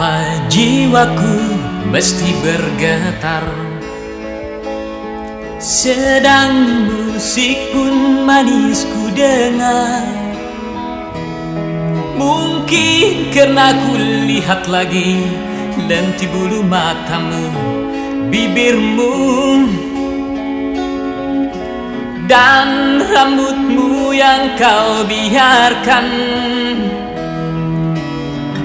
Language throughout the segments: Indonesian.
Mengapa jiwaku mesti bergetar? Sedang musik pun manis ku dengar. Mungkin karena ku lihat lagi Lenti bulu matamu, bibirmu. Dan rambutmu yang kau biarkan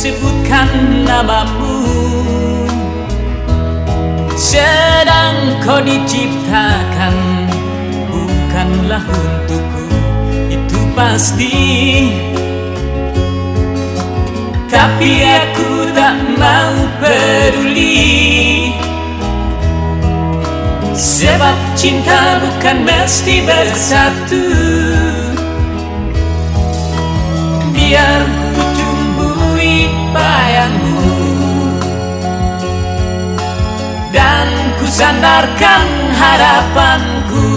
sebutkan namamu. Sedang kau diciptakan Bukanlah untukku Itu pasti. Tapi aku tak mau peduli. Sebab cinta bukan mesti bersatu sandarkan harapanku